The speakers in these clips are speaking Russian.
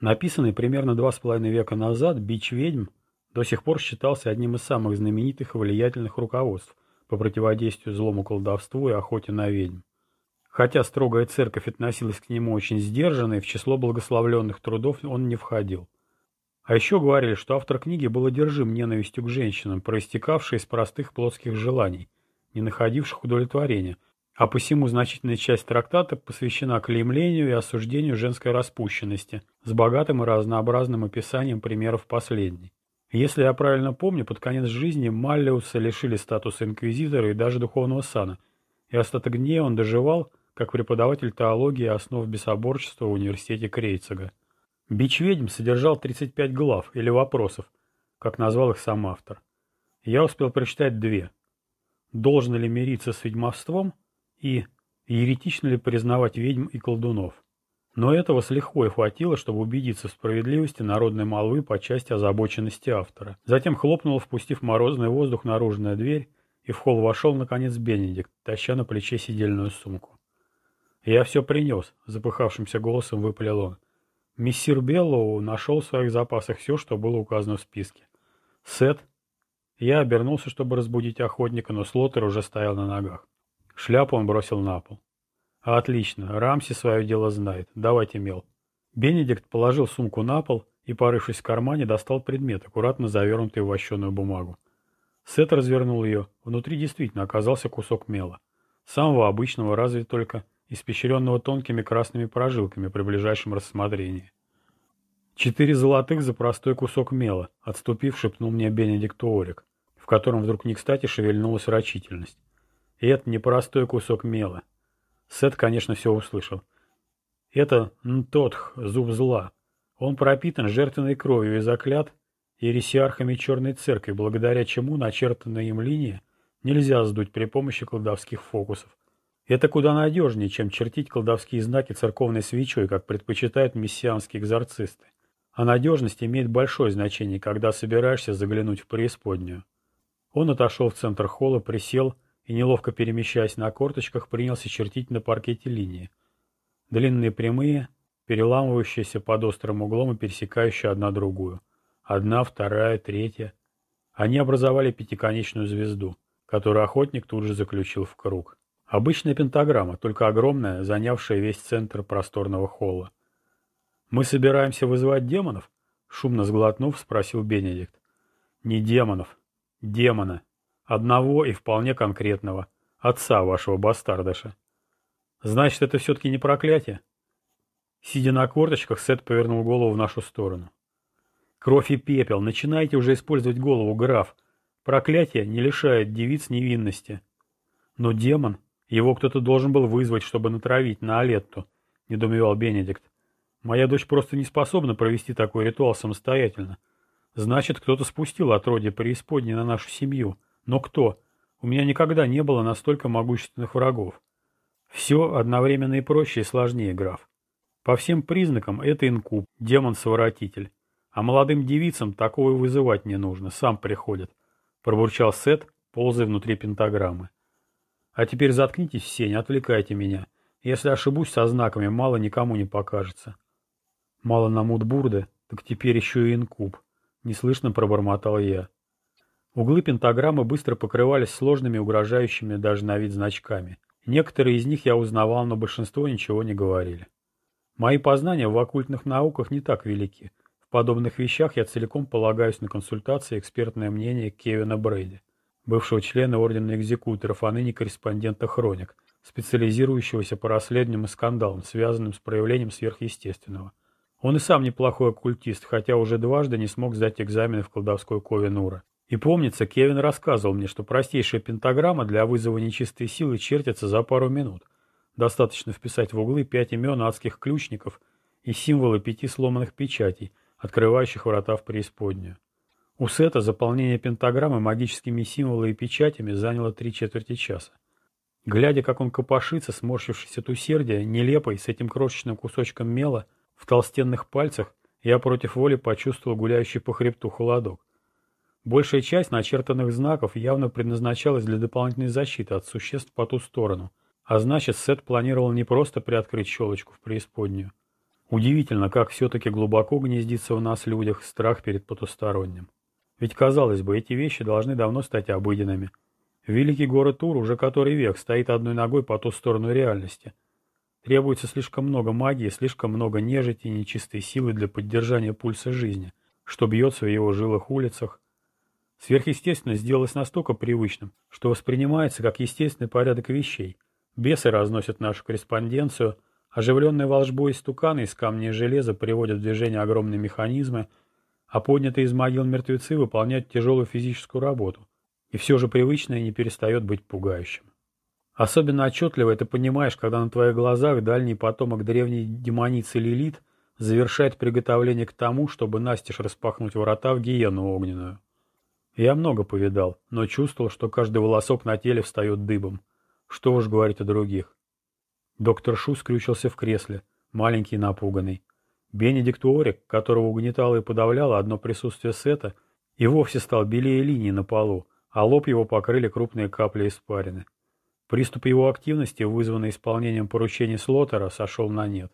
Написанный примерно два с половиной века назад «Бич ведьм» до сих пор считался одним из самых знаменитых и влиятельных руководств по противодействию злому колдовству и охоте на ведьм. Хотя строгая церковь относилась к нему очень сдержанно, и в число благословленных трудов он не входил. А еще говорили, что автор книги был одержим ненавистью к женщинам, проистекавшей из простых плотских желаний, не находивших удовлетворения, а посему значительная часть трактата посвящена клеймлению и осуждению женской распущенности с богатым и разнообразным описанием примеров последней. Если я правильно помню, под конец жизни Маллиуса лишили статуса инквизитора и даже духовного сана, и остаток дней он доживал как преподаватель теологии основ бесоборчества в университете Крейцега. «Бич ведьм» содержал 35 глав или вопросов, как назвал их сам автор. Я успел прочитать две. «Должно ли мириться с ведьмовством?» И «Еретично ли признавать ведьм и колдунов?» Но этого с лихвой хватило, чтобы убедиться в справедливости народной молвы по части озабоченности автора. Затем хлопнула, впустив морозный воздух, наружная дверь, и в холл вошел, наконец, Бенедикт, таща на плече сидельную сумку. «Я все принес», — запыхавшимся голосом выпалил он. Мессир Беллоу нашел в своих запасах все, что было указано в списке. «Сет?» Я обернулся, чтобы разбудить охотника, но Слоттер уже стоял на ногах. Шляпу он бросил на пол. Отлично, Рамси свое дело знает. Давайте мел. Бенедикт положил сумку на пол и, порывшись в кармане, достал предмет, аккуратно завернутый в вощеную бумагу. Сет развернул ее. Внутри действительно оказался кусок мела. Самого обычного, разве только испещренного тонкими красными прожилками при ближайшем рассмотрении. «Четыре золотых за простой кусок мела», — отступив, шепнул мне Бенедикт Орик, в котором вдруг не кстати шевельнулась рачительность. Это не простой кусок мела. Сет, конечно, все услышал. Это Нтотх, зуб зла. Он пропитан жертвенной кровью и заклят ересиархами Черной Церкви, благодаря чему начертанная им линия нельзя сдуть при помощи колдовских фокусов. Это куда надежнее, чем чертить колдовские знаки церковной свечой, как предпочитают мессианские экзорцисты. А надежность имеет большое значение, когда собираешься заглянуть в преисподнюю. Он отошел в центр холла, присел и, неловко перемещаясь на корточках, принялся чертить на паркете линии. Длинные прямые, переламывающиеся под острым углом и пересекающие одна другую. Одна, вторая, третья. Они образовали пятиконечную звезду, которую охотник тут же заключил в круг. Обычная пентаграмма, только огромная, занявшая весь центр просторного холла. «Мы собираемся вызывать демонов?» — шумно сглотнув, спросил Бенедикт. «Не демонов. Демона. Одного и вполне конкретного. Отца вашего бастардаша. Значит, это все-таки не проклятие? Сидя на корточках, Сет повернул голову в нашу сторону. Кровь и пепел. Начинайте уже использовать голову, граф. Проклятие не лишает девиц невинности. Но демон, его кто-то должен был вызвать, чтобы натравить на Алетту, недоумевал Бенедикт. Моя дочь просто не способна провести такой ритуал самостоятельно. Значит, кто-то спустил отродье преисподней на нашу семью. Но кто? У меня никогда не было настолько могущественных врагов. Все одновременно и проще, и сложнее, граф. По всем признакам это инкуб, демон-своротитель. А молодым девицам такого вызывать не нужно, сам приходит. Пробурчал Сет, ползая внутри пентаграммы. А теперь заткнитесь все, не отвлекайте меня. Если ошибусь со знаками, мало никому не покажется. Мало на Мудбурда, так теперь еще и инкуб. Неслышно пробормотал я. Углы пентаграммы быстро покрывались сложными, угрожающими даже на вид значками. Некоторые из них я узнавал, но большинство ничего не говорили. Мои познания в оккультных науках не так велики. В подобных вещах я целиком полагаюсь на консультации и экспертное мнение Кевина Брейди, бывшего члена Ордена Экзекуторов, а ныне корреспондента «Хроник», специализирующегося по расследованиям и скандалам, связанным с проявлением сверхъестественного. Он и сам неплохой оккультист, хотя уже дважды не смог сдать экзамены в колдовской кове Нура. И помнится, Кевин рассказывал мне, что простейшая пентаграмма для вызова нечистой силы чертится за пару минут. Достаточно вписать в углы пять имен адских ключников и символы пяти сломанных печатей, открывающих врата в преисподнюю. У Сета заполнение пентаграммы магическими символами и печатями заняло три четверти часа. Глядя, как он копошится, сморщившись от усердия, нелепой, с этим крошечным кусочком мела, в толстенных пальцах, я против воли почувствовал гуляющий по хребту холодок. Большая часть начертанных знаков явно предназначалась для дополнительной защиты от существ по ту сторону, а значит, Сет планировал не просто приоткрыть щелочку в преисподнюю, Удивительно, как все-таки глубоко гнездится в нас людях страх перед потусторонним. Ведь, казалось бы, эти вещи должны давно стать обыденными. Великий город Тур уже который век стоит одной ногой по ту сторону реальности. Требуется слишком много магии, слишком много нежити и нечистой силы для поддержания пульса жизни, что бьется в его жилых улицах. Сверхъестественность сделалось настолько привычным, что воспринимается как естественный порядок вещей. Бесы разносят нашу корреспонденцию – Оживленные волжбой истуканы из камня и железа приводят в движение огромные механизмы, а поднятые из могил мертвецы выполняют тяжелую физическую работу. И все же привычное не перестает быть пугающим. Особенно отчетливо это понимаешь, когда на твоих глазах дальний потомок древней демоницы Лилит завершает приготовление к тому, чтобы настежь распахнуть ворота в гиену огненную. Я много повидал, но чувствовал, что каждый волосок на теле встает дыбом. Что уж говорить о других. Доктор Шу скрючился в кресле, маленький и напуганный. Бенедикт Уорик, которого угнетало и подавляло одно присутствие Сета, и вовсе стал белее линии на полу, а лоб его покрыли крупные капли испарины. Приступ его активности, вызванный исполнением поручений Слотера, сошел на нет.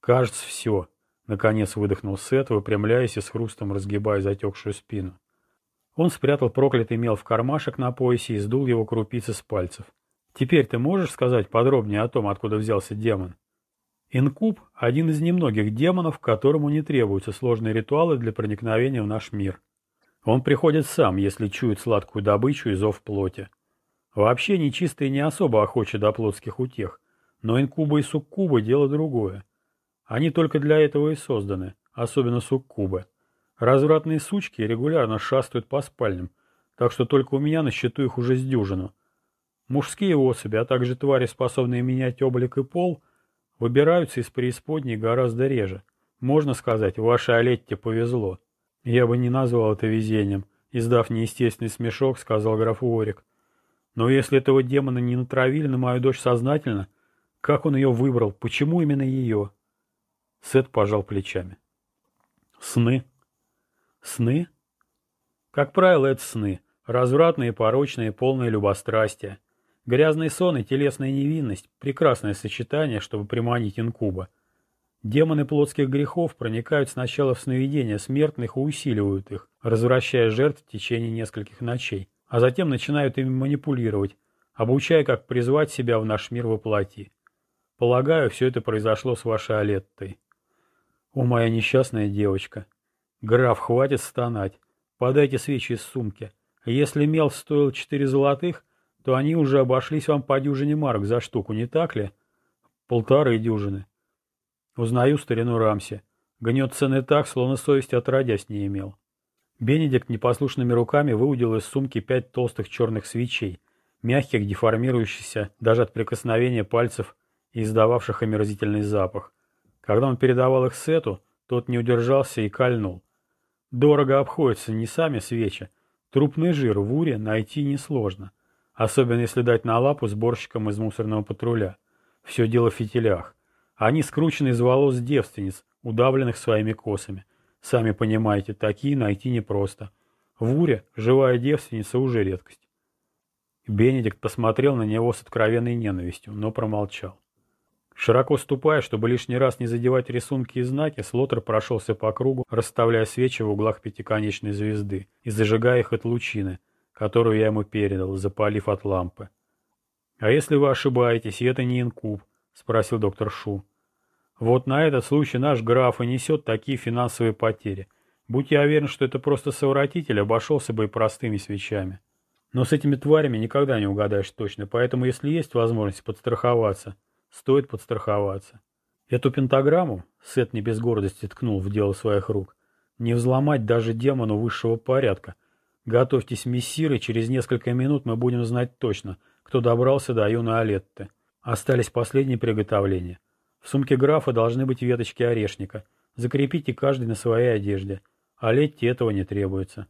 «Кажется, все», — наконец выдохнул Сет, выпрямляясь и с хрустом разгибая затекшую спину. Он спрятал проклятый мел в кармашек на поясе и сдул его крупицы с пальцев. Теперь ты можешь сказать подробнее о том, откуда взялся демон? Инкуб – один из немногих демонов, которому не требуются сложные ритуалы для проникновения в наш мир. Он приходит сам, если чует сладкую добычу и зов плоти. Вообще нечистые не особо охочи до плотских утех, но инкубы и суккубы – дело другое. Они только для этого и созданы, особенно суккубы. Развратные сучки регулярно шастают по спальням, так что только у меня на счету их уже с дюжину – Мужские особи, а также твари, способные менять облик и пол, выбираются из преисподней гораздо реже. Можно сказать, вашей Олетте повезло. Я бы не назвал это везением, издав неестественный смешок, сказал граф Уорик. Но если этого демона не натравили на мою дочь сознательно, как он ее выбрал, почему именно ее? Сет пожал плечами. Сны. Сны? Как правило, это сны. Развратные, порочные, полные любострастия. Грязный сон и телесная невинность – прекрасное сочетание, чтобы приманить инкуба. Демоны плотских грехов проникают сначала в сновидения смертных и усиливают их, развращая жертв в течение нескольких ночей, а затем начинают ими манипулировать, обучая, как призвать себя в наш мир воплоти. Полагаю, все это произошло с вашей Алеттой. О, моя несчастная девочка. Граф, хватит стонать. Подайте свечи из сумки. Если мел стоил четыре золотых – то они уже обошлись вам по дюжине марок за штуку, не так ли? Полторы дюжины. Узнаю старину Рамси. Гнет цены так, словно совесть отродясь не имел. Бенедикт непослушными руками выудил из сумки пять толстых черных свечей, мягких, деформирующихся даже от прикосновения пальцев и издававших омерзительный запах. Когда он передавал их Сету, тот не удержался и кольнул. Дорого обходятся не сами свечи. Трупный жир в уре найти несложно. Особенно если дать на лапу сборщикам из мусорного патруля. Все дело в фитилях. Они скручены из волос девственниц, удавленных своими косами. Сами понимаете, такие найти непросто. В Уре живая девственница уже редкость. Бенедикт посмотрел на него с откровенной ненавистью, но промолчал. Широко ступая, чтобы лишний раз не задевать рисунки и знаки, Слотер прошелся по кругу, расставляя свечи в углах пятиконечной звезды и зажигая их от лучины, которую я ему передал, запалив от лампы. «А если вы ошибаетесь, и это не инкуб?» — спросил доктор Шу. «Вот на этот случай наш граф и несет такие финансовые потери. Будь я уверен, что это просто совратитель, обошелся бы и простыми свечами. Но с этими тварями никогда не угадаешь точно, поэтому если есть возможность подстраховаться, стоит подстраховаться. Эту пентаграмму, Сет не без гордости ткнул в дело своих рук, не взломать даже демону высшего порядка — Готовьтесь, мессиры, через несколько минут мы будем знать точно, кто добрался до юной Алетты. Остались последние приготовления. В сумке графа должны быть веточки орешника. Закрепите каждый на своей одежде. А этого не требуется.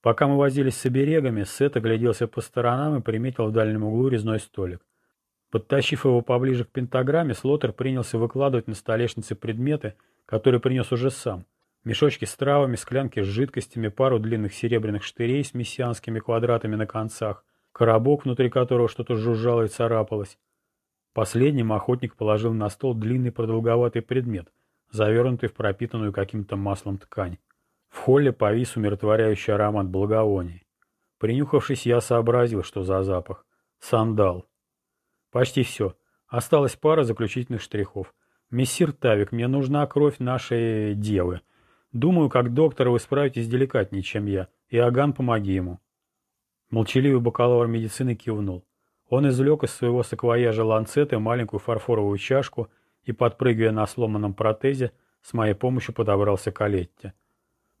Пока мы возились с оберегами, Сет огляделся по сторонам и приметил в дальнем углу резной столик. Подтащив его поближе к пентаграмме, Слотер принялся выкладывать на столешнице предметы, которые принес уже сам – Мешочки с травами, склянки с жидкостями, пару длинных серебряных штырей с мессианскими квадратами на концах, коробок, внутри которого что-то жужжало и царапалось. Последним охотник положил на стол длинный продолговатый предмет, завернутый в пропитанную каким-то маслом ткань. В холле повис умиротворяющий аромат благовоний. Принюхавшись, я сообразил, что за запах. Сандал. Почти все. Осталась пара заключительных штрихов. Мессир Тавик, мне нужна кровь нашей девы. Думаю, как доктор вы справитесь деликатнее, чем я. Иоганн, помоги ему. Молчаливый бакалавр медицины кивнул. Он извлек из своего саквояжа ланцеты маленькую фарфоровую чашку и, подпрыгивая на сломанном протезе, с моей помощью подобрался к Олетте.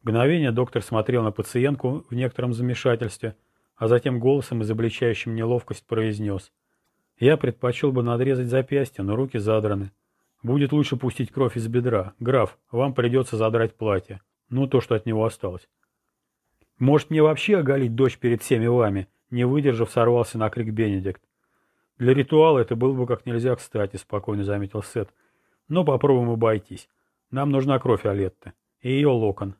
Мгновение доктор смотрел на пациентку в некотором замешательстве, а затем голосом, изобличающим неловкость, произнес. «Я предпочел бы надрезать запястье, но руки задраны. Будет лучше пустить кровь из бедра. Граф, вам придется задрать платье. Ну, то, что от него осталось». «Может, мне вообще оголить дочь перед всеми вами?» Не выдержав, сорвался на крик Бенедикт. «Для ритуала это было бы как нельзя кстати», — спокойно заметил Сет. «Но попробуем обойтись. Нам нужна кровь Олетты. И ее локон.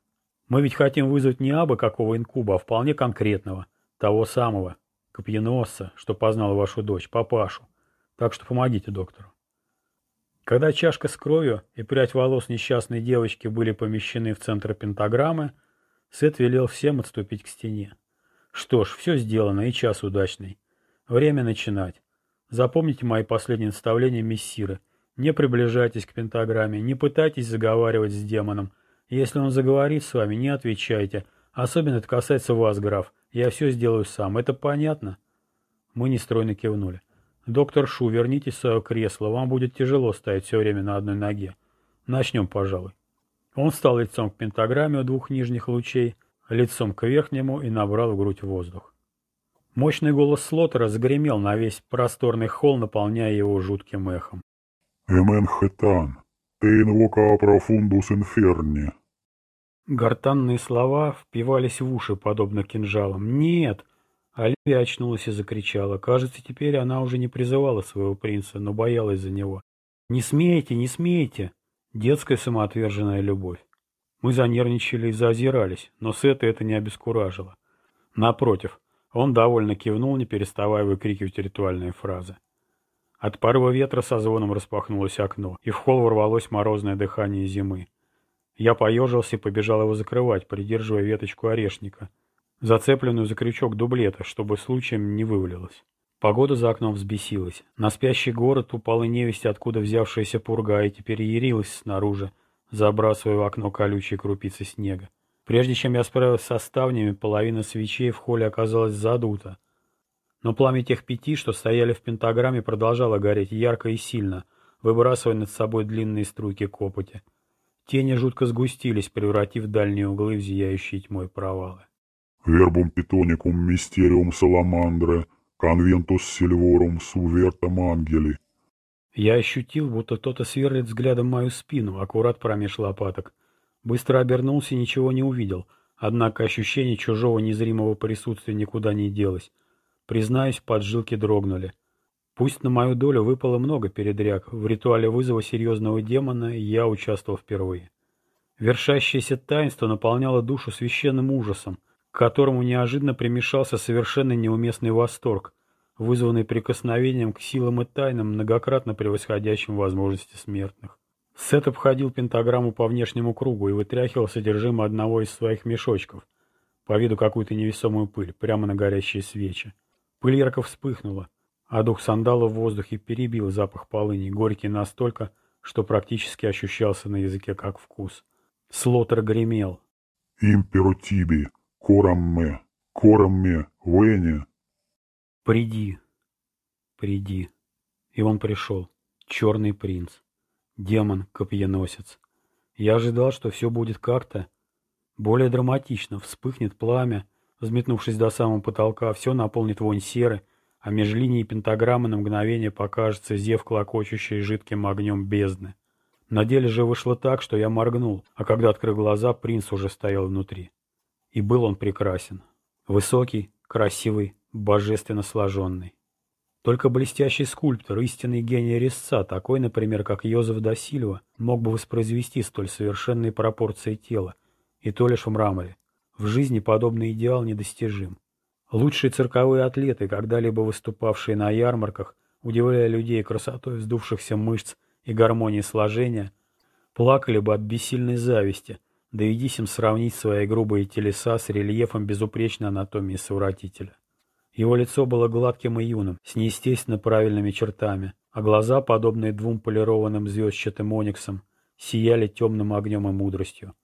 Мы ведь хотим вызвать не абы какого инкуба, а вполне конкретного. Того самого, копьеносца, что познал вашу дочь, папашу. Так что помогите доктору. Когда чашка с кровью и прядь волос несчастной девочки были помещены в центр пентаграммы, Сет велел всем отступить к стене. Что ж, все сделано, и час удачный. Время начинать. Запомните мои последние наставления мессиры. Не приближайтесь к пентаграмме, не пытайтесь заговаривать с демоном, если он заговорит с вами, не отвечайте. Особенно это касается вас, граф. Я все сделаю сам. Это понятно?» Мы нестройно кивнули. «Доктор Шу, вернитесь в свое кресло. Вам будет тяжело стоять все время на одной ноге. Начнем, пожалуй». Он встал лицом к пентаграмме у двух нижних лучей, лицом к верхнему и набрал в грудь воздух. Мощный голос Слотера загремел на весь просторный холл, наполняя его жутким эхом. «Эмен Хэтан, «Te invoca profundus inferni». Гортанные слова впивались в уши, подобно кинжалам. «Нет!» Оливия очнулась и закричала. Кажется, теперь она уже не призывала своего принца, но боялась за него. «Не смейте, не смейте!» Детская самоотверженная любовь. Мы занервничали и заозирались, но Сета это не обескуражило. Напротив, он довольно кивнул, не переставая выкрикивать ритуальные фразы. От порыва ветра со звоном распахнулось окно, и в холл ворвалось морозное дыхание зимы. Я поежился и побежал его закрывать, придерживая веточку орешника, зацепленную за крючок дублета, чтобы случаем не вывалилось. Погода за окном взбесилась. На спящий город упала невесть, откуда взявшаяся пурга, и теперь ярилась снаружи, забрасывая в окно колючие крупицы снега. Прежде чем я справился со ставнями, половина свечей в холле оказалась задута, но пламя тех пяти, что стояли в пентаграмме, продолжало гореть ярко и сильно, выбрасывая над собой длинные струйки копоти. Тени жутко сгустились, превратив дальние углы в зияющие тьмой провалы. «Вербум питоникум мистериум саламандре, конвентус сильворум сувертам ангели». Я ощутил, будто кто-то сверлит взглядом мою спину, аккурат промеж лопаток. Быстро обернулся и ничего не увидел, однако ощущение чужого незримого присутствия никуда не делось. Признаюсь, поджилки дрогнули. Пусть на мою долю выпало много передряг, в ритуале вызова серьезного демона я участвовал впервые. Вершащееся таинство наполняло душу священным ужасом, к которому неожиданно примешался совершенно неуместный восторг, вызванный прикосновением к силам и тайнам, многократно превосходящим возможности смертных. Сет обходил пентаграмму по внешнему кругу и вытряхивал содержимое одного из своих мешочков, по виду какую-то невесомую пыль, прямо на горящие свечи. Пыль ярко вспыхнула, а дух сандала в воздухе перебил запах полыни, горький настолько, что практически ощущался на языке как вкус. Слотер гремел. «Имперу тиби, корамме, корамме, вене». «Приди, приди». И он пришел. Черный принц. Демон-копьеносец. Я ожидал, что все будет как-то более драматично. Вспыхнет пламя, Взметнувшись до самого потолка, все наполнит вонь серы, а меж линией пентаграммы на мгновение покажется зев, клокочущий жидким огнем бездны. На деле же вышло так, что я моргнул, а когда открыл глаза, принц уже стоял внутри. И был он прекрасен. Высокий, красивый, божественно сложенный. Только блестящий скульптор, истинный гений резца, такой, например, как Йозеф да мог бы воспроизвести столь совершенные пропорции тела, и то лишь в мраморе. В жизни подобный идеал недостижим. Лучшие цирковые атлеты, когда-либо выступавшие на ярмарках, удивляя людей красотой вздувшихся мышц и гармонией сложения, плакали бы от бессильной зависти, доведись им сравнить свои грубые телеса с рельефом безупречной анатомии совратителя. Его лицо было гладким и юным, с неестественно правильными чертами, а глаза, подобные двум полированным звездчатым ониксам, сияли темным огнем и мудростью.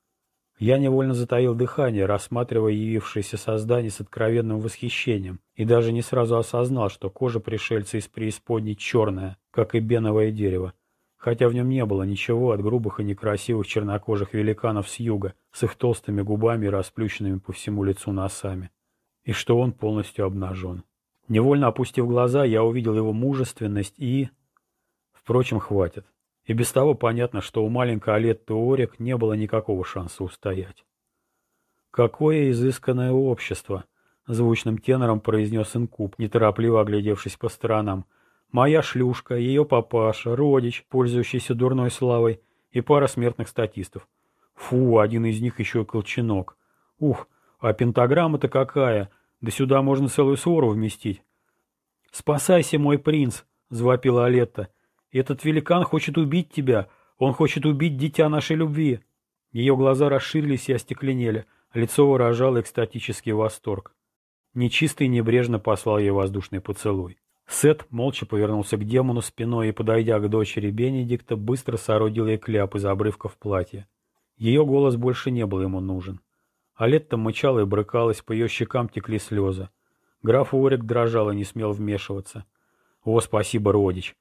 Я невольно затаил дыхание, рассматривая явившееся создание с откровенным восхищением, и даже не сразу осознал, что кожа пришельца из преисподней черная, как и беновое дерево, хотя в нем не было ничего от грубых и некрасивых чернокожих великанов с юга, с их толстыми губами и расплющенными по всему лицу носами, и что он полностью обнажен. Невольно опустив глаза, я увидел его мужественность и... Впрочем, хватит. И без того понятно, что у маленькой Олетты Орик не было никакого шанса устоять. «Какое изысканное общество!» — звучным тенором произнес инкуб, неторопливо оглядевшись по сторонам. «Моя шлюшка, ее папаша, родич, пользующийся дурной славой, и пара смертных статистов. Фу, один из них еще и колченок. Ух, а пентаграмма-то какая! Да сюда можно целую свору вместить!» «Спасайся, мой принц!» — завопила Олетта. Этот великан хочет убить тебя. Он хочет убить дитя нашей любви. Ее глаза расширились и остекленели. Лицо выражало экстатический восторг. Нечистый небрежно послал ей воздушный поцелуй. Сет молча повернулся к демону спиной и, подойдя к дочери Бенедикта, быстро соорудил ей кляп из обрывков платья. Ее голос больше не был ему нужен. Алетта мычала и брыкалась, по ее щекам текли слезы. Граф Орик дрожал и не смел вмешиваться. «О, спасибо, родич!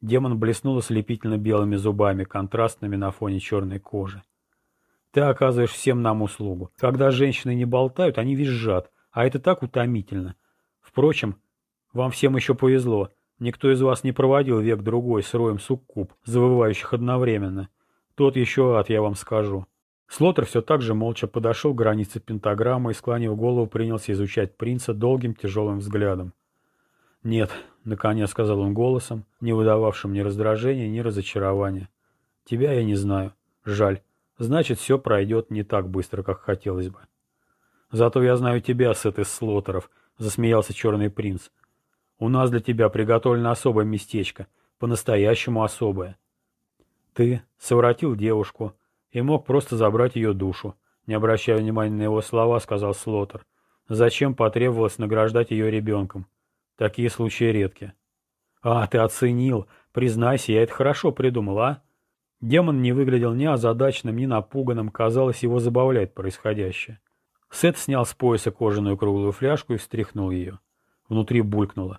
Демон блеснул ослепительно белыми зубами, контрастными на фоне черной кожи. Ты оказываешь всем нам услугу. Когда женщины не болтают, они визжат, а это так утомительно. Впрочем, вам всем еще повезло. Никто из вас не проводил век-другой с роем суккуб, завывающих одновременно. Тот еще ад, я вам скажу. Слотер все так же молча подошел к границе пентаграммы и, склонив голову, принялся изучать принца долгим тяжелым взглядом. «Нет», — наконец сказал он голосом, не выдававшим ни раздражения, ни разочарования. «Тебя я не знаю. Жаль. Значит, все пройдет не так быстро, как хотелось бы». «Зато я знаю тебя, Сет из Слотеров», — засмеялся Черный принц. «У нас для тебя приготовлено особое местечко, по-настоящему особое». «Ты совратил девушку и мог просто забрать ее душу», — не обращая внимания на его слова, сказал Слотер. «Зачем потребовалось награждать ее ребенком?» Такие случаи редки. А, ты оценил. Признайся, я это хорошо придумал, а? Демон не выглядел ни озадаченным, ни напуганным, казалось, его забавляет происходящее. Сет снял с пояса кожаную круглую фляжку и встряхнул ее. Внутри булькнуло.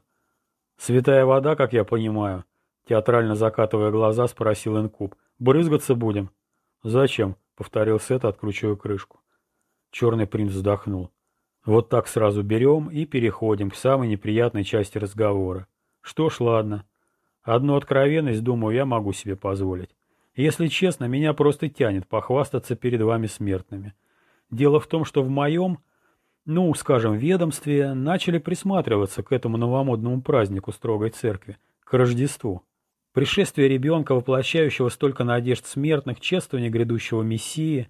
«Святая вода, как я понимаю?» Театрально закатывая глаза, спросил Инкуб. «Брызгаться будем?» «Зачем?» — повторил Сет, откручивая крышку. Черный принц вздохнул. Вот так сразу берем и переходим к самой неприятной части разговора. Что ж, ладно. Одну откровенность, думаю, я могу себе позволить. Если честно, меня просто тянет похвастаться перед вами смертными. Дело в том, что в моем, ну, скажем, ведомстве начали присматриваться к этому новомодному празднику строгой церкви, к Рождеству. Пришествие ребенка, воплощающего столько надежд смертных, чествование грядущего Мессии,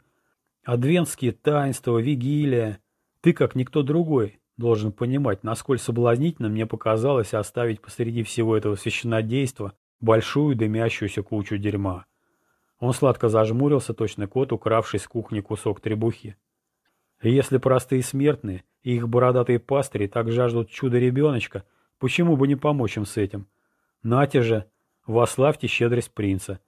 адвентские таинства, вигилия — ты, как никто другой, должен понимать, насколько соблазнительно мне показалось оставить посреди всего этого священнодейства большую дымящуюся кучу дерьма. Он сладко зажмурился, точно кот, укравший с кухни кусок требухи. И если простые смертные и их бородатые пастыри так жаждут чуда-ребеночка, почему бы не помочь им с этим? Нате же, вославьте щедрость принца.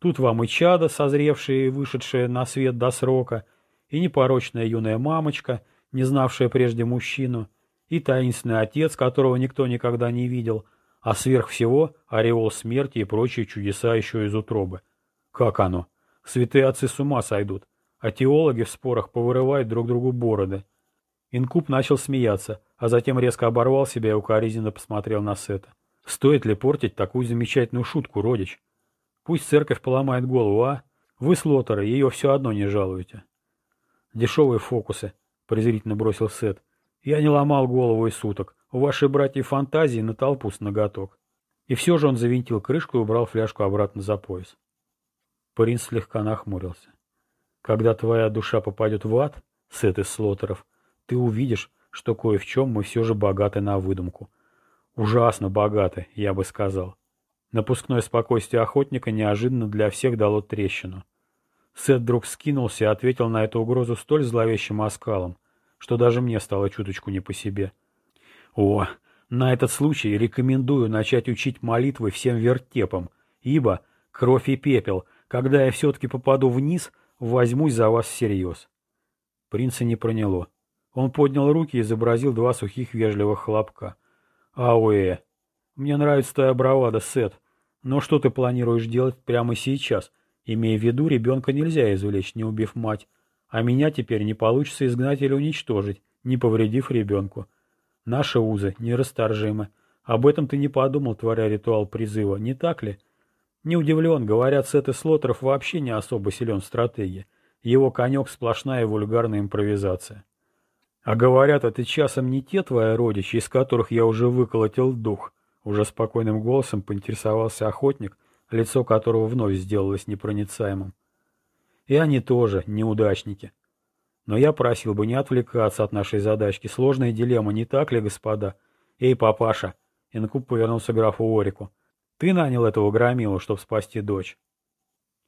Тут вам и чада, созревшие и вышедшие на свет до срока, и непорочная юная мамочка — не знавшая прежде мужчину, и таинственный отец, которого никто никогда не видел, а сверх всего ореол смерти и прочие чудеса еще из утробы. Как оно? Святые отцы с ума сойдут, а теологи в спорах повырывают друг другу бороды. Инкуб начал смеяться, а затем резко оборвал себя и укоризненно посмотрел на Сета. Стоит ли портить такую замечательную шутку, родич? Пусть церковь поломает голову, а? Вы, слотеры, ее все одно не жалуете. Дешевые фокусы, — презрительно бросил Сет. «Я не ломал голову и суток. У вашей братья фантазии на толпу с ноготок». И все же он завинтил крышку и убрал фляжку обратно за пояс. Принц слегка нахмурился. «Когда твоя душа попадет в ад, Сет из Слотеров, ты увидишь, что кое в чем мы все же богаты на выдумку. Ужасно богаты, я бы сказал. Напускное спокойствие охотника неожиданно для всех дало трещину. Сет вдруг скинулся и ответил на эту угрозу столь зловещим оскалом, что даже мне стало чуточку не по себе. О, на этот случай рекомендую начать учить молитвы всем вертепам, ибо кровь и пепел, когда я все-таки попаду вниз, возьмусь за вас всерьез. Принца не проняло. Он поднял руки и изобразил два сухих вежливых хлопка. «Ауэ, мне нравится твоя бравада, Сет, но что ты планируешь делать прямо сейчас?» Имея в виду, ребенка нельзя извлечь, не убив мать, а меня теперь не получится изгнать или уничтожить, не повредив ребенку. Наши узы нерасторжимы. Об этом ты не подумал, творя ритуал призыва, не так ли? Не удивлен, говорят, Сет и Слоттеров вообще не особо силен в стратегии. Его конек сплошная вульгарная импровизация. А говорят, это часом не те твои родичи, из которых я уже выколотил дух. Уже спокойным голосом поинтересовался охотник, лицо которого вновь сделалось непроницаемым. И они тоже неудачники. Но я просил бы не отвлекаться от нашей задачки. Сложная дилемма, не так ли, господа? Эй, папаша! Инкуб повернулся к графу Орику. Ты нанял этого громилу, чтобы спасти дочь.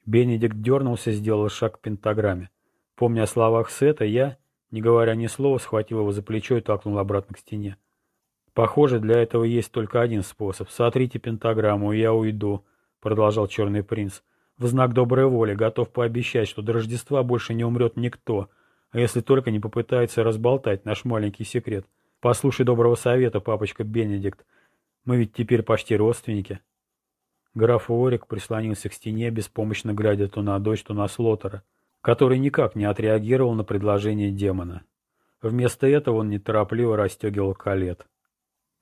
Бенедикт дернулся, сделал шаг к пентаграмме. Помня о словах Сета, я, не говоря ни слова, схватил его за плечо и толкнул обратно к стене. Похоже, для этого есть только один способ. Сотрите пентаграмму, и я уйду, продолжал черный принц. В знак доброй воли готов пообещать, что до Рождества больше не умрет никто, а если только не попытается разболтать наш маленький секрет. Послушай доброго совета, папочка Бенедикт. Мы ведь теперь почти родственники. Граф Орик прислонился к стене, беспомощно глядя то на дочь, то на Слотера, который никак не отреагировал на предложение демона. Вместо этого он неторопливо расстегивал калет.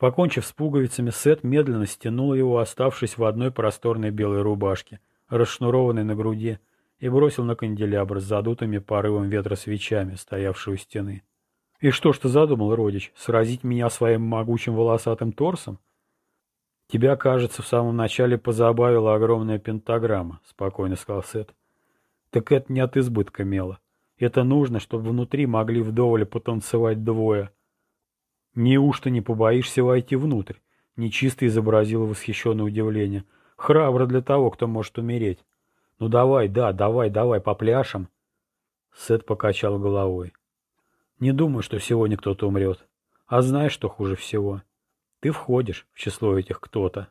Покончив с пуговицами, Сет медленно стянул его, оставшись в одной просторной белой рубашке, расшнурованной на груди, и бросил на канделябр с задутыми порывом ветра свечами, стоявшую у стены. «И что ж ты задумал, родич, сразить меня своим могучим волосатым торсом?» «Тебя, кажется, в самом начале позабавила огромная пентаграмма», — спокойно сказал Сет. «Так это не от избытка мела. Это нужно, чтобы внутри могли вдоволь потанцевать двое». «Неужто не побоишься войти внутрь?» — нечисто изобразил восхищенное удивление. «Храбро для того, кто может умереть». «Ну давай, да, давай, давай, попляшем». Сет покачал головой. «Не думаю, что сегодня кто-то умрет. А знаешь, что хуже всего? Ты входишь в число этих кто-то».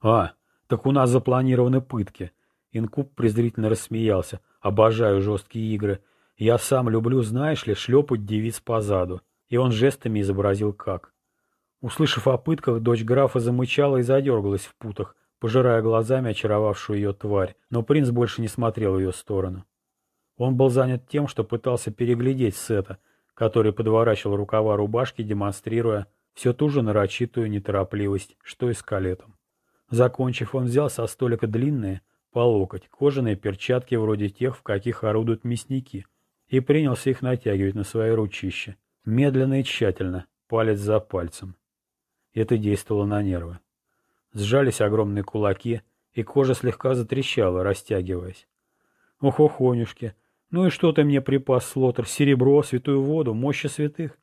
«А, так у нас запланированы пытки». Инкуб презрительно рассмеялся. «Обожаю жесткие игры. Я сам люблю, знаешь ли, шлепать девиц по заду». И он жестами изобразил как. Услышав о пытках, дочь графа замычала и задергалась в путах, пожирая глазами очаровавшую ее тварь, но принц больше не смотрел в ее сторону. Он был занят тем, что пытался переглядеть Сета, который подворачивал рукава рубашки, демонстрируя все ту же нарочитую неторопливость, что и скалетом. Закончив, он взял со столика длинные, по локоть, кожаные перчатки вроде тех, в каких орудуют мясники, и принялся их натягивать на свои ручища, медленно и тщательно, палец за пальцем. Это действовало на нервы. Сжались огромные кулаки, и кожа слегка затрещала, растягиваясь. Ох, охонюшки, ну и что ты мне припас, Слотер, серебро, святую воду, мощи святых?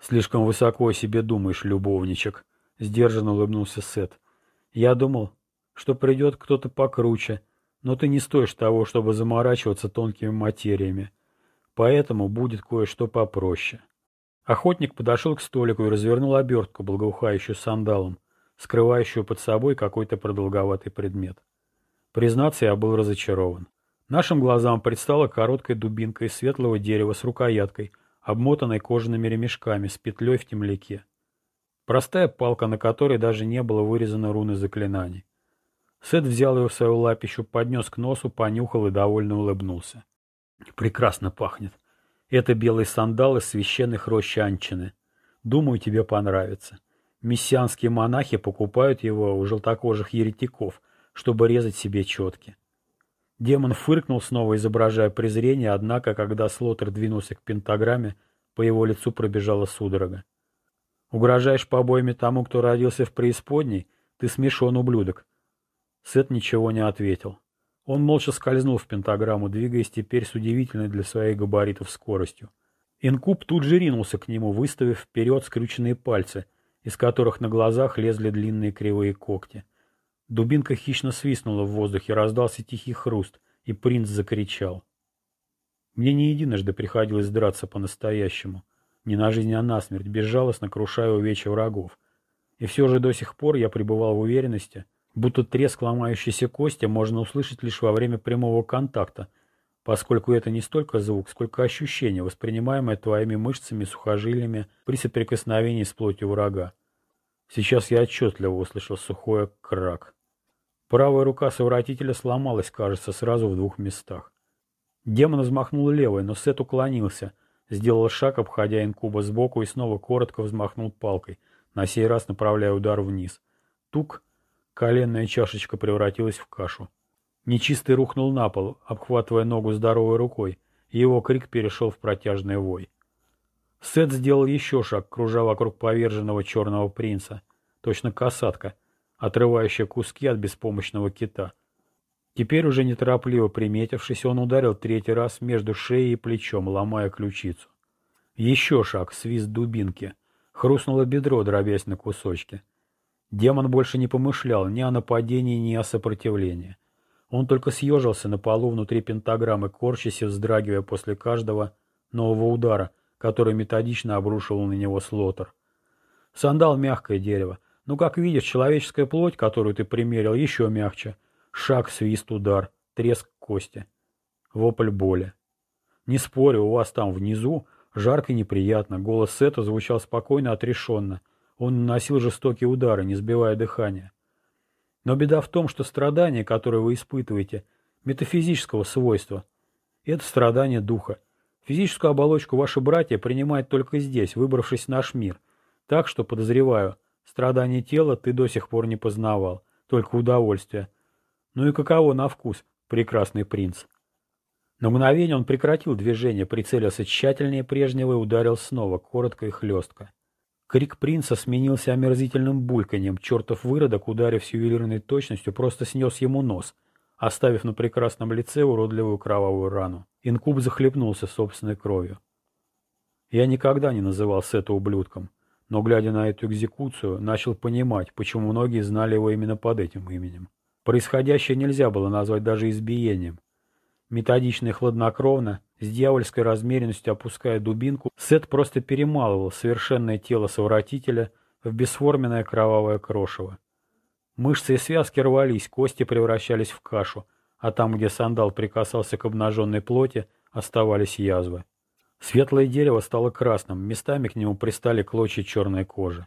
Слишком высоко о себе думаешь, любовничек, сдержанно улыбнулся Сет. Я думал, что придет кто-то покруче, но ты не стоишь того, чтобы заморачиваться тонкими материями. Поэтому будет кое-что попроще. Охотник подошел к столику и развернул обертку, благоухающую сандалом скрывающую под собой какой-то продолговатый предмет. Признаться, я был разочарован. Нашим глазам предстала короткая дубинка из светлого дерева с рукояткой, обмотанной кожаными ремешками, с петлей в темляке. Простая палка, на которой даже не было вырезано руны заклинаний. Сет взял ее в свою лапищу, поднес к носу, понюхал и довольно улыбнулся. Прекрасно пахнет. Это белый сандал из священных рощ Анчины. Думаю, тебе понравится. Мессианские монахи покупают его у желтокожих еретиков, чтобы резать себе четки. Демон фыркнул, снова изображая презрение, однако, когда Слотер двинулся к пентаграмме, по его лицу пробежала судорога. «Угрожаешь побоями тому, кто родился в преисподней? Ты смешон, ублюдок!» Сет ничего не ответил. Он молча скользнул в пентаграмму, двигаясь теперь с удивительной для своих габаритов скоростью. Инкуб тут же ринулся к нему, выставив вперед скрюченные пальцы — из которых на глазах лезли длинные кривые когти. Дубинка хищно свистнула в воздухе, раздался тихий хруст, и принц закричал. Мне не единожды приходилось драться по-настоящему. Не на жизнь, а на смерть, безжалостно крушая увечья врагов. И все же до сих пор я пребывал в уверенности, будто треск ломающейся кости можно услышать лишь во время прямого контакта, поскольку это не столько звук, сколько ощущение, воспринимаемое твоими мышцами сухожилиями при соприкосновении с плотью врага. Сейчас я отчетливо услышал сухое крак. Правая рука совратителя сломалась, кажется, сразу в двух местах. Демон взмахнул левой, но Сет уклонился, сделал шаг, обходя инкуба сбоку и снова коротко взмахнул палкой, на сей раз направляя удар вниз. Тук, коленная чашечка превратилась в кашу. Нечистый рухнул на пол, обхватывая ногу здоровой рукой, и его крик перешел в протяжный вой. Сет сделал еще шаг, кружа вокруг поверженного черного принца. Точно касатка, отрывающая куски от беспомощного кита. Теперь уже неторопливо приметившись, он ударил третий раз между шеей и плечом, ломая ключицу. Еще шаг, свист дубинки. Хрустнуло бедро, дробясь на кусочки. Демон больше не помышлял ни о нападении, ни о сопротивлении. Он только съежился на полу внутри пентаграммы, корчась и вздрагивая после каждого нового удара, который методично обрушивал на него слотер. Сандал — мягкое дерево. Ну, как видишь, человеческая плоть, которую ты примерил, еще мягче. Шаг, свист, удар, треск кости. Вопль боли. Не спорю, у вас там внизу жарко и неприятно. Голос Сета звучал спокойно, отрешенно. Он наносил жестокие удары, не сбивая дыхания. Но беда в том, что страдание, которое вы испытываете, метафизического свойства. Это страдание духа. Физическую оболочку ваши братья принимают только здесь, выбравшись в наш мир. Так что, подозреваю, страдание тела ты до сих пор не познавал, только удовольствие. Ну и каково на вкус, прекрасный принц? На мгновение он прекратил движение, прицелился тщательнее прежнего и ударил снова, коротко и хлестко. Крик принца сменился омерзительным бульканьем. Чертов выродок, ударив с ювелирной точностью, просто снес ему нос, оставив на прекрасном лице уродливую кровавую рану. Инкуб захлебнулся собственной кровью. Я никогда не называл Сета ублюдком, но, глядя на эту экзекуцию, начал понимать, почему многие знали его именно под этим именем. Происходящее нельзя было назвать даже избиением. Методично и хладнокровно, с дьявольской размеренностью опуская дубинку, Сет просто перемалывал совершенное тело совратителя в бесформенное кровавое крошево. Мышцы и связки рвались, кости превращались в кашу, а там, где сандал прикасался к обнаженной плоти, оставались язвы. Светлое дерево стало красным, местами к нему пристали клочья черной кожи.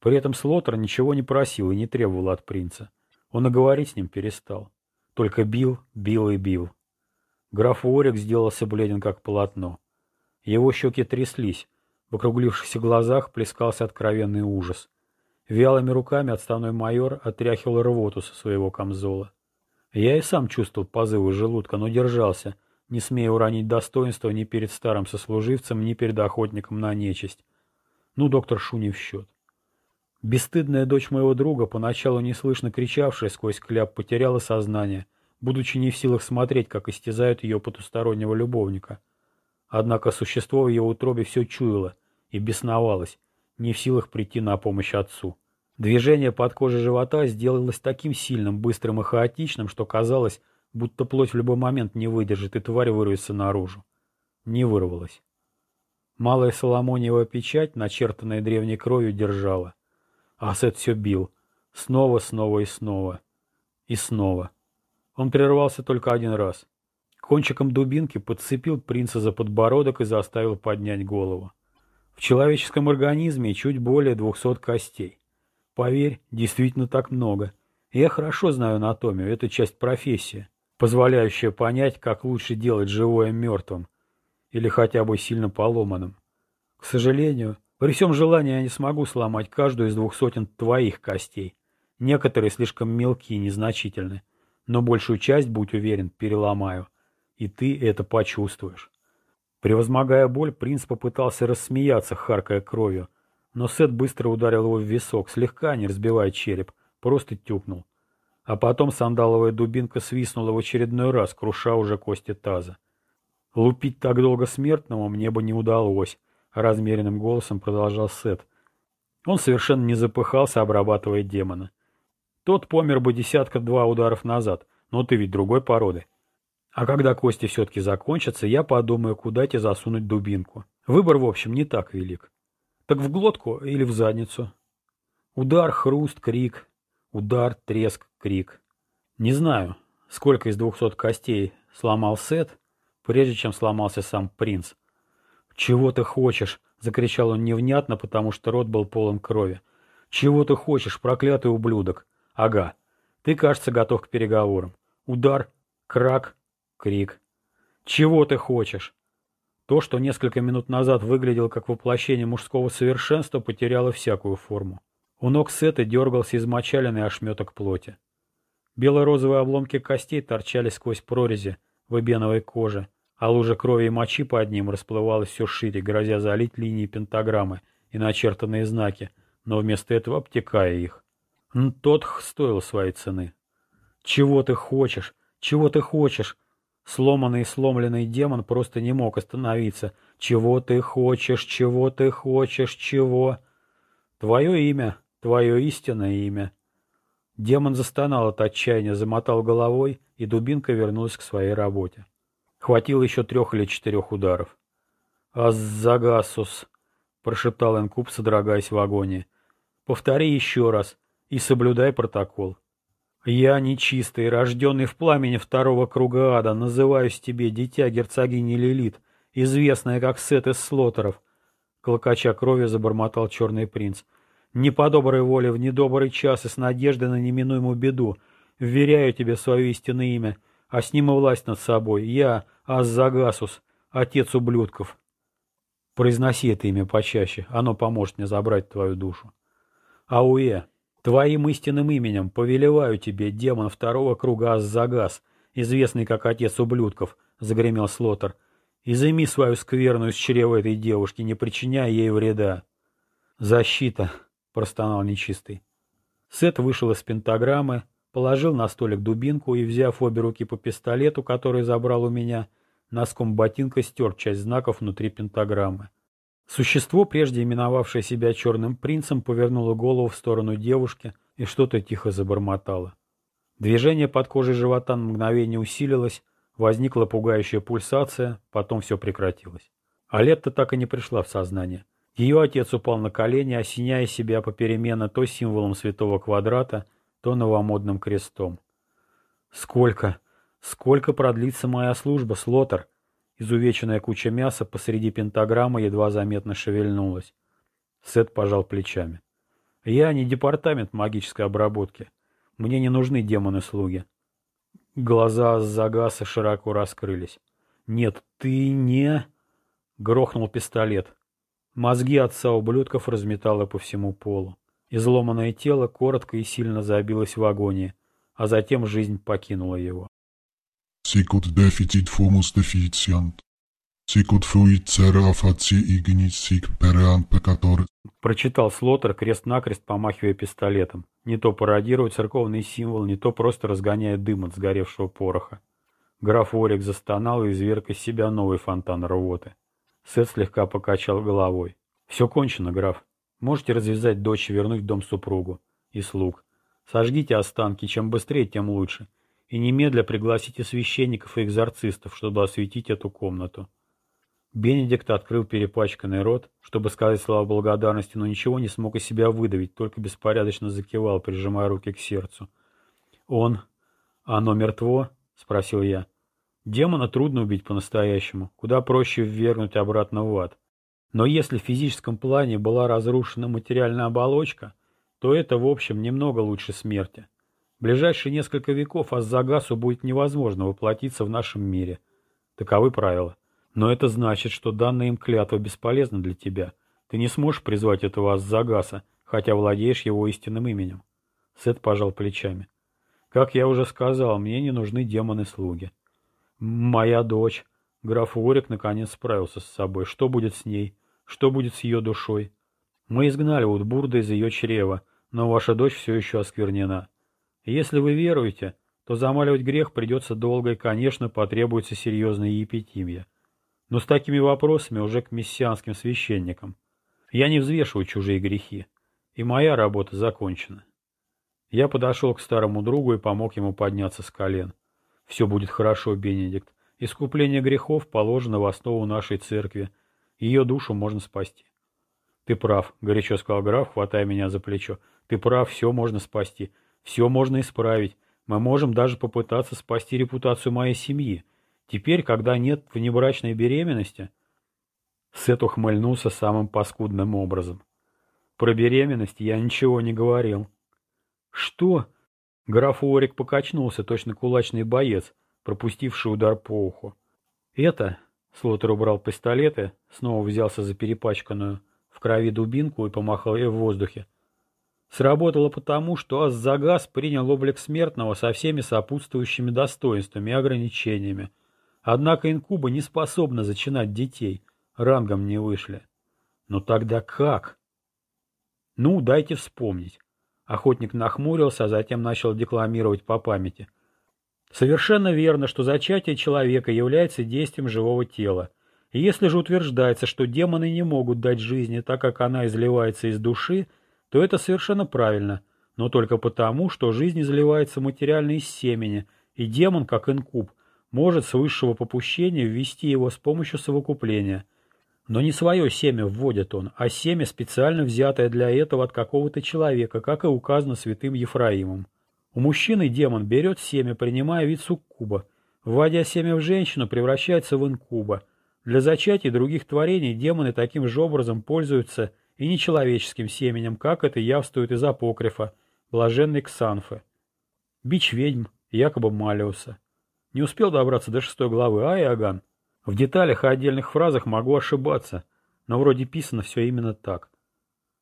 При этом Слотер ничего не просил и не требовал от принца. Он и говорить с ним перестал. Только бил, бил и бил. Граф Уорик сделался бледен, как полотно. Его щеки тряслись, в округлившихся глазах плескался откровенный ужас. Вялыми руками отставной майор отряхивал рвоту со своего камзола. Я и сам чувствовал позывы желудка, но держался, не смея уронить достоинство ни перед старым сослуживцем, ни перед охотником на нечисть. Ну, доктор Шу не в счет. Бесстыдная дочь моего друга, поначалу неслышно кричавшая сквозь кляп, потеряла сознание, будучи не в силах смотреть, как истязают ее потустороннего любовника. Однако существо в ее утробе все чуяло и бесновалось, не в силах прийти на помощь отцу. Движение под кожей живота сделалось таким сильным, быстрым и хаотичным, что казалось, будто плоть в любой момент не выдержит, и тварь вырвется наружу. Не вырвалась. Малая соломониевая печать, начертанная древней кровью, держала. Асет все бил. Снова, снова и снова. И снова. Он прервался только один раз. Кончиком дубинки подцепил принца за подбородок и заставил поднять голову. В человеческом организме чуть более двухсот костей. Поверь, действительно так много. Я хорошо знаю анатомию, это часть профессии, позволяющая понять, как лучше делать живое мертвым или хотя бы сильно поломанным. К сожалению, при всем желании я не смогу сломать каждую из двух сотен твоих костей. Некоторые слишком мелкие и незначительны, но большую часть, будь уверен, переломаю, и ты это почувствуешь. Превозмогая боль, принц попытался рассмеяться, харкая кровью, но Сет быстро ударил его в висок, слегка не разбивая череп, просто тюкнул. А потом сандаловая дубинка свистнула в очередной раз, круша уже кости таза. Лупить так долго смертному мне бы не удалось, размеренным голосом продолжал Сет. Он совершенно не запыхался, обрабатывая демона. Тот помер бы десятка-два ударов назад, но ты ведь другой породы. А когда кости все-таки закончатся, я подумаю, куда тебе засунуть дубинку. Выбор, в общем, не так велик. Так в глотку или в задницу? Удар, хруст, крик. Удар, треск, крик. Не знаю, сколько из двухсот костей сломал Сет, прежде чем сломался сам принц. «Чего ты хочешь?» — закричал он невнятно, потому что рот был полон крови. «Чего ты хочешь, проклятый ублюдок?» «Ага. Ты, кажется, готов к переговорам. Удар, крак, крик. Чего ты хочешь?» То, что несколько минут назад выглядело как воплощение мужского совершенства, потеряло всякую форму. У ног Сета дергался измочаленный ошметок плоти. Бело-розовые обломки костей торчали сквозь прорези в эбеновой коже, а лужа крови и мочи под ним расплывалась все шире, грозя залить линии пентаграммы и начертанные знаки, но вместо этого обтекая их. Тот стоил своей цены. «Чего ты хочешь? Чего ты хочешь?» Сломанный и сломленный демон просто не мог остановиться. «Чего ты хочешь? Чего ты хочешь? Чего?» «Твое имя, твое истинное имя». Демон застонал от отчаяния, замотал головой, и дубинка вернулась к своей работе. Хватило еще трех или четырех ударов. «Аззагасус», — прошептал Энкуб, содрогаясь в агонии. «Повтори еще раз и соблюдай протокол. Я нечистый, рожденный в пламени второго круга ада, называюсь тебе дитя герцогини Лилит, известная как Сет из Слотеров». Клокоча крови забормотал черный принц. «Не по доброй воле, в недобрый час и с надеждой на неминуемую беду. Вверяю тебе свое истинное имя, а с ним и власть над собой. Я, Аззагасус, отец ублюдков. Произноси это имя почаще, оно поможет мне забрать твою душу. Ауэ, твоим истинным именем повелеваю тебе, демон второго круга Аззагас, известный как отец ублюдков, загремел Слотер. Изыми свою скверную с чрева этой девушки, не причиняя ей вреда. Защита, простонал нечистый. Сет вышел из пентаграммы, положил на столик дубинку и, взяв обе руки по пистолету, который забрал у меня, носком ботинка стер часть знаков внутри пентаграммы. Существо, прежде именовавшее себя черным принцем, повернуло голову в сторону девушки и что-то тихо забормотало. Движение под кожей живота на мгновение усилилось, возникла пугающая пульсация, потом все прекратилось. Алетта так и не пришла в сознание. Ее отец упал на колени, осеняя себя попеременно то символом святого квадрата, то новомодным крестом. «Сколько? Сколько продлится моя служба, Слотер?» Изувеченная куча мяса посреди пентаграммы едва заметно шевельнулась. Сет пожал плечами. «Я не департамент магической обработки. Мне не нужны демоны-слуги». Глаза Загаса широко раскрылись. «Нет, ты не...» Грохнул пистолет. Мозги отца ублюдков разметало по всему полу. Изломанное тело коротко и сильно забилось в агонии, а затем жизнь покинула его. Sicut deficit fumus deficient. Sicut fuit cera facie ignis sic pereant peccatoris. Прочитал Слотер крест-накрест, помахивая пистолетом. Не то пародирует церковный символ, не то просто разгоняя дым от сгоревшего пороха. Граф Орик застонал и изверг из себя новый фонтан рвоты. Сет слегка покачал головой. «Все кончено, граф. Можете развязать дочь и вернуть в дом супругу и слуг. Сожгите останки, чем быстрее, тем лучше. И немедля пригласите священников и экзорцистов, чтобы осветить эту комнату. Бенедикт открыл перепачканный рот, чтобы сказать слова благодарности, но ничего не смог из себя выдавить, только беспорядочно закивал, прижимая руки к сердцу. «Он... Оно мертво?» — спросил я. «Демона трудно убить по-настоящему. Куда проще ввергнуть обратно в ад. Но если в физическом плане была разрушена материальная оболочка, то это, в общем, немного лучше смерти. Ближайшие несколько веков Аззагасу будет невозможно воплотиться в нашем мире. Таковы правила. Но это значит, что данная им клятва бесполезна для тебя. Ты не сможешь призвать этого Аззагаса, хотя владеешь его истинным именем. Сет пожал плечами. Как я уже сказал, мне не нужны демоны-слуги. Моя дочь. Граф Орик наконец справился с собой. Что будет с ней? Что будет с ее душой? Мы изгнали Утбурда из ее чрева, но ваша дочь все еще осквернена. Если вы веруете, то замаливать грех придется долго и, конечно, потребуется серьезная епитимия. Но с такими вопросами уже к мессианским священникам. Я не взвешиваю чужие грехи. и моя работа закончена. Я подошел к старому другу и помог ему подняться с колен. Все будет хорошо, Бенедикт. Искупление грехов положено в основу нашей церкви. Ее душу можно спасти. Ты прав, горячо сказал граф, хватая меня за плечо. Ты прав, все можно спасти. Все можно исправить. Мы можем даже попытаться спасти репутацию моей семьи. Теперь, когда нет внебрачной беременности... Сет ухмыльнулся самым паскудным образом. Про беременность я ничего не говорил. «Что?» Граф Орик покачнулся, точно кулачный боец, пропустивший удар по уху. «Это...» Слотер убрал пистолеты, снова взялся за перепачканную в крови дубинку и помахал ей в воздухе. Сработало потому, что Аззагас принял облик смертного со всеми сопутствующими достоинствами и ограничениями. Однако инкуба не способна зачинать детей, рангом не вышли. Но тогда как? Ну, дайте вспомнить. Охотник нахмурился, а затем начал декламировать по памяти. Совершенно верно, что зачатие человека является действием живого тела. И если же утверждается, что демоны не могут дать жизни, так как она изливается из души, то это совершенно правильно, но только потому, что жизнь изливается материально из семени, и демон, как инкуб, может с высшего попущения ввести его с помощью совокупления – но не свое семя вводит он, а семя, специально взятое для этого от какого-то человека, как и указано святым Ефраимом. У мужчины демон берет семя, принимая вид суккуба. Вводя семя в женщину, превращается в инкуба. Для зачатия других творений демоны таким же образом пользуются и нечеловеческим семенем, как это явствует из апокрифа, блаженной Ксанфы. Бич ведьм, якобы Малиуса. Не успел добраться до шестой главы, а, Иоганн? В деталях и отдельных фразах могу ошибаться, но вроде писано все именно так.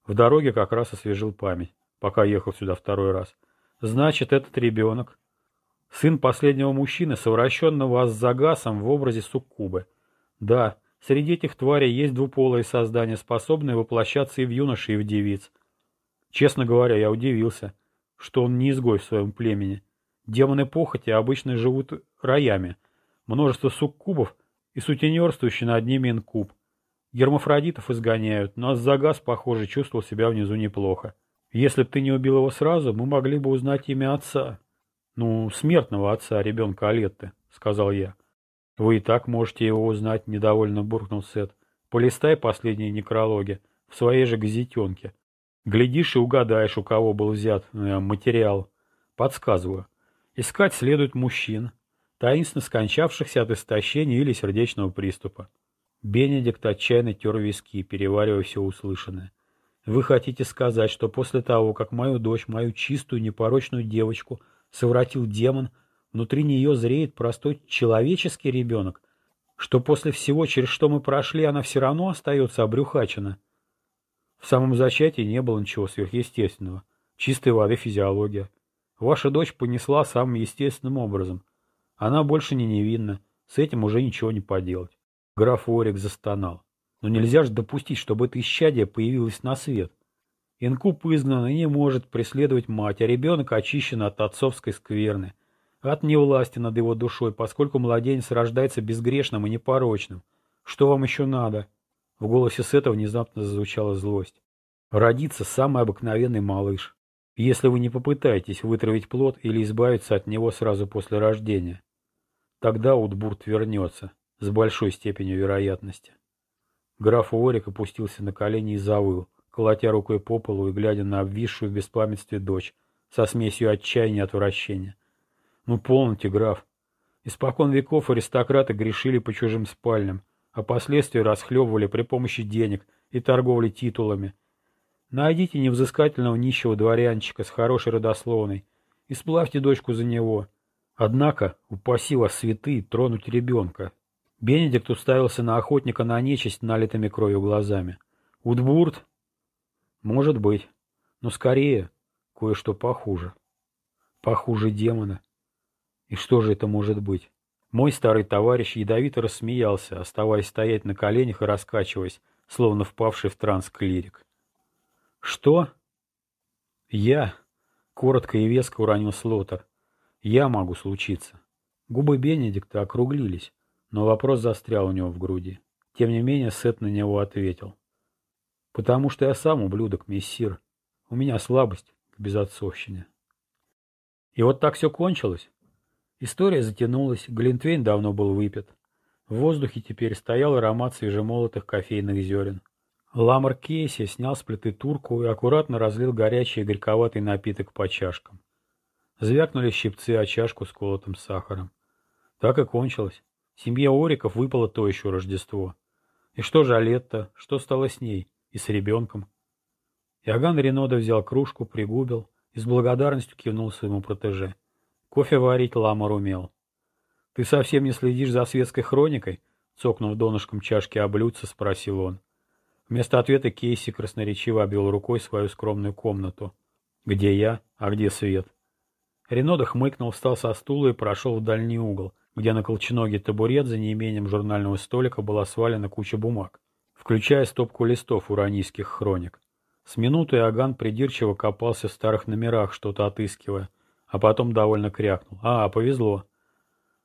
В дороге как раз освежил память, пока ехал сюда второй раз. Значит, этот ребенок. Сын последнего мужчины, совращенного с загасом в образе суккубы. Да, среди этих тварей есть двуполые создания, способные воплощаться и в юноши, и в девиц. Честно говоря, я удивился, что он не изгой в своем племени. Демоны похоти обычно живут роями. Множество суккубов и сутенерствующий над ними инкуб. Гермафродитов изгоняют, но Азагас, похоже, чувствовал себя внизу неплохо. Если б ты не убил его сразу, мы могли бы узнать имя отца. Ну, смертного отца ребенка Алетты, сказал я. Вы и так можете его узнать, недовольно буркнул Сет. Полистай последние некрологи в своей же газетенке. Глядишь и угадаешь, у кого был взят э, материал. Подсказываю. Искать следует мужчин, таинственно скончавшихся от истощения или сердечного приступа. Бенедикт отчаянно тер виски, переваривая все услышанное. Вы хотите сказать, что после того, как мою дочь, мою чистую, непорочную девочку, совратил демон, внутри нее зреет простой человеческий ребенок, что после всего, через что мы прошли, она все равно остается обрюхачена? В самом зачатии не было ничего сверхъестественного. Чистой воды физиология. Ваша дочь понесла самым естественным образом. Она больше не невинна, с этим уже ничего не поделать. Граф Орик застонал. Но нельзя же допустить, чтобы это исчадие появилось на свет. Инкуб изгнан и не может преследовать мать, а ребенок очищен от отцовской скверны. От невласти над его душой, поскольку младенец рождается безгрешным и непорочным. Что вам еще надо? В голосе Сета внезапно зазвучала злость. Родится самый обыкновенный малыш. Если вы не попытаетесь вытравить плод или избавиться от него сразу после рождения. Тогда Утбурт вернется, с большой степенью вероятности. Граф Уорик опустился на колени и завыл, колотя рукой по полу и глядя на обвисшую в беспамятстве дочь, со смесью отчаяния и отвращения. Ну, полноте, граф. Испокон веков аристократы грешили по чужим спальням, а последствия расхлебывали при помощи денег и торговли титулами. Найдите невзыскательного нищего дворянчика с хорошей родословной и сплавьте дочку за него — Однако, упаси вас святые, тронуть ребенка. Бенедикт уставился на охотника на нечисть налитыми кровью глазами. Удбурт? Может быть. Но скорее кое-что похуже. Похуже демона. И что же это может быть? Мой старый товарищ ядовито рассмеялся, оставаясь стоять на коленях и раскачиваясь, словно впавший в транс клирик. «Что?» «Я», — коротко и веско уронил Слотер. Я могу случиться. Губы Бенедикта округлились, но вопрос застрял у него в груди. Тем не менее, Сет на него ответил. «Потому что я сам ублюдок, мессир. У меня слабость к безотцовщине. И вот так все кончилось. История затянулась, Глинтвейн давно был выпит. В воздухе теперь стоял аромат свежемолотых кофейных зерен. Ламар Кейси снял с плиты турку и аккуратно разлил горячий горьковатый напиток по чашкам. Звякнули щипцы о чашку с колотым сахаром. Так и кончилось. Семье Ориков выпало то еще Рождество. И что же Алетта? Что стало с ней? И с ребенком? Иоганн Ренода взял кружку, пригубил и с благодарностью кивнул своему протеже. Кофе варить Ламар умел. «Ты совсем не следишь за светской хроникой?» Цокнув донышком чашки о спросил он. Вместо ответа Кейси красноречиво обвел рукой свою скромную комнату. «Где я? А где свет?» Ренода хмыкнул, встал со стула и прошел в дальний угол, где на колченогий табурет за неимением журнального столика была свалена куча бумаг, включая стопку листов уранийских хроник. С минуты Аган придирчиво копался в старых номерах, что-то отыскивая, а потом довольно крякнул. «А, повезло!»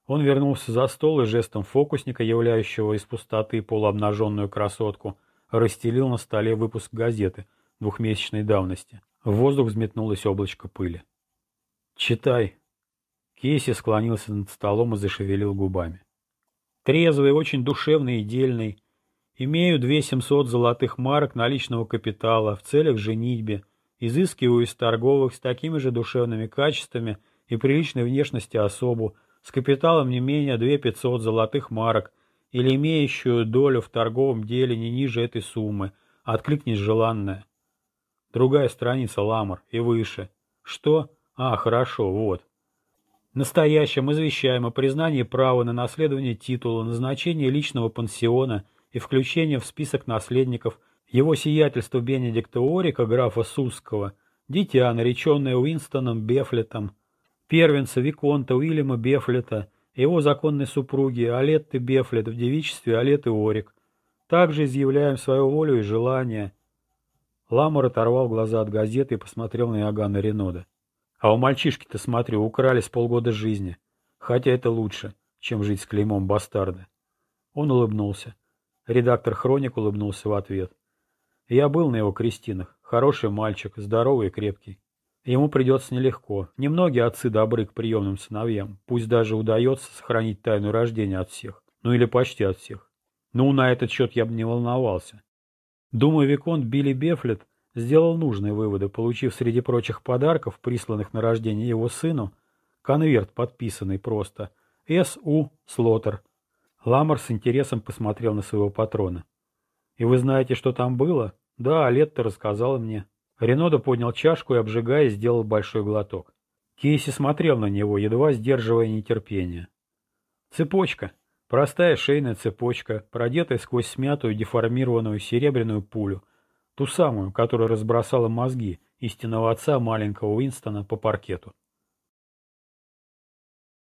Он вернулся за стол и жестом фокусника, являющего из пустоты полуобнаженную красотку, расстелил на столе выпуск газеты двухмесячной давности. В воздух взметнулось облачко пыли. «Читай!» Кейси склонился над столом и зашевелил губами. «Трезвый, очень душевный и дельный. Имею две семьсот золотых марок наличного капитала в целях женитьбе. Изыскиваю из торговых с такими же душевными качествами и приличной внешности особу, с капиталом не менее две пятьсот золотых марок или имеющую долю в торговом деле не ниже этой суммы. Откликнись желанное. Другая страница Ламар и выше. Что? А, хорошо, вот. Настоящим извещаем о признании права на наследование титула, назначение личного пансиона и включение в список наследников его сиятельства Бенедикта Орика, графа Сусского, дитя, нареченное Уинстоном Бефлетом, первенца Виконта Уильяма Бефлета, его законной супруги Алетты Бефлет в девичестве Алетты Орик. Также изъявляем свою волю и желание. Ламор оторвал глаза от газеты и посмотрел на Иоганна Рено. А у мальчишки-то, смотрю, украли с полгода жизни. Хотя это лучше, чем жить с клеймом бастарда. Он улыбнулся. Редактор «Хроник» улыбнулся в ответ. Я был на его крестинах. Хороший мальчик, здоровый и крепкий. Ему придется нелегко. Немногие отцы добры к приемным сыновьям. Пусть даже удается сохранить тайну рождения от всех. Ну или почти от всех. Ну, на этот счет я бы не волновался. Думаю, Виконт Билли Бефлет сделал нужные выводы, получив среди прочих подарков, присланных на рождение его сыну, конверт, подписанный просто «С.У. Слотер». Ламар с интересом посмотрел на своего патрона. «И вы знаете, что там было?» «Да, Летта рассказала мне». Ренода поднял чашку и, обжигая, сделал большой глоток. Кейси смотрел на него, едва сдерживая нетерпение. Цепочка. Простая шейная цепочка, продетая сквозь смятую, деформированную серебряную пулю. Ту самую, которая разбросала мозги истинного отца маленького Уинстона по паркету.